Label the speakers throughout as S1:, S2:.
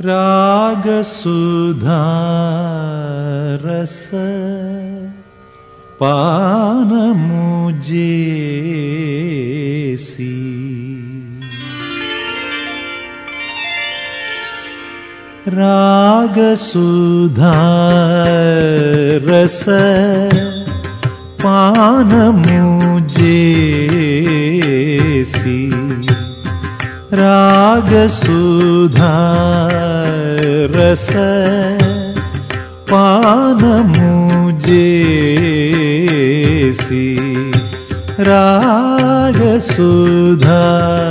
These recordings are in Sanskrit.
S1: रागसुधारस पानमुजेसि। रागसुधारस पानमुजेसि रागसुधारस पानमुजेसि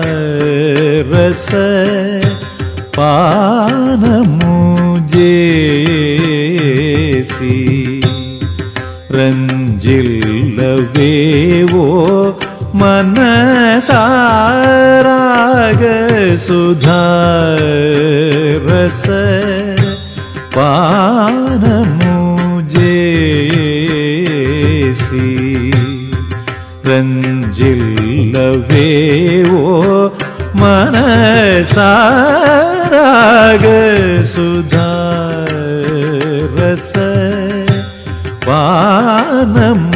S1: रागसुधारस पानमुजेसि रञ्जिल्लवेवो मनसारागसुधारस पानमुजेसि रञ्जिल्लवेवो मनसारागसुधारस पानमुजेसि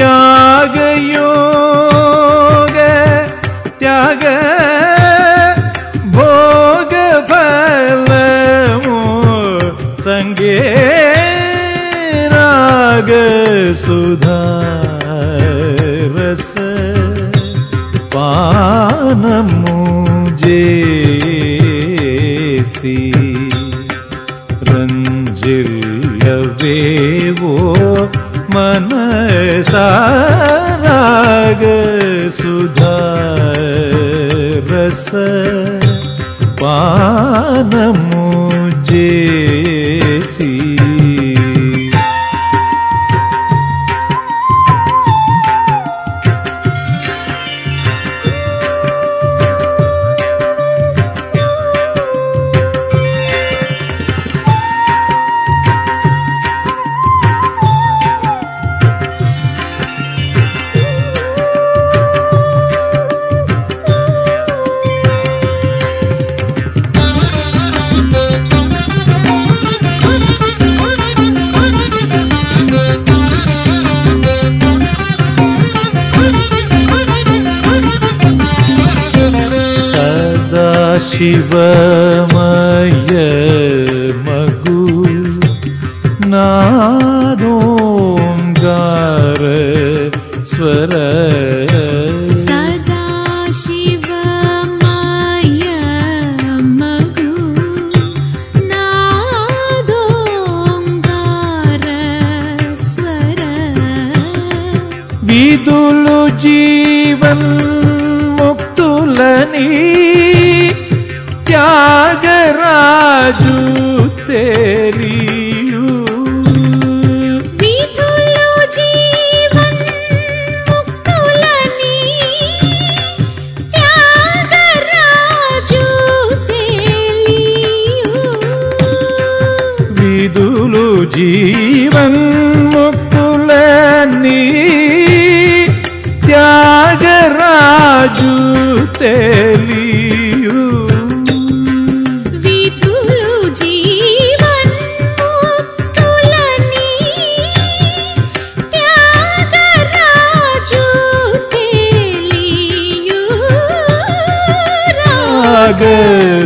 S1: यागयोग त्याग भोग फलमो सङ्गे रागसुधारस पानमुजेसि मनसारागसुधारस पानमुजेसि शिवमय मगु नादो गार स्वर।
S2: सदा शिव मगु नादो गर
S1: विदुलो जीवन् मुक्तुलनी త్యాగరాజు తెలియు.
S2: విధులు జీవన్ ముక్తులని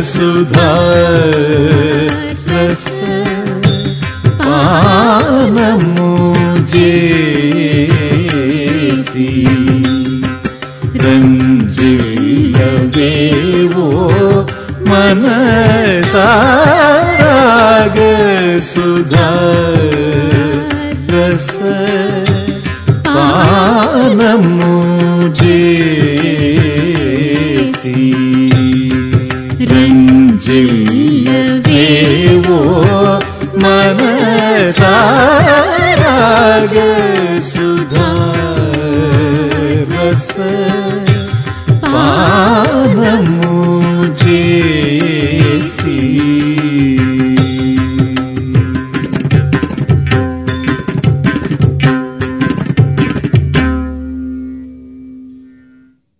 S2: सुधारस
S1: आनो रञ्जिबे वो मनसार सुध आनम् सुधा रस